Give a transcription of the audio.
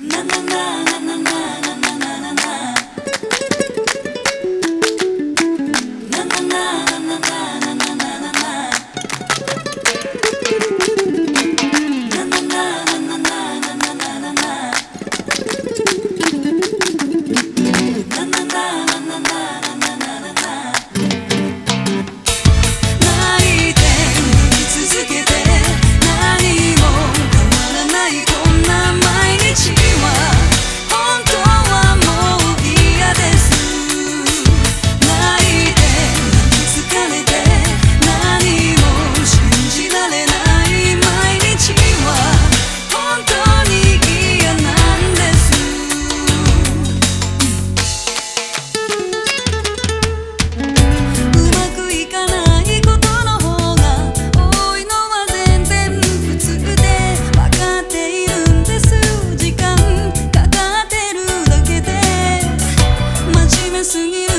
na na na na na singing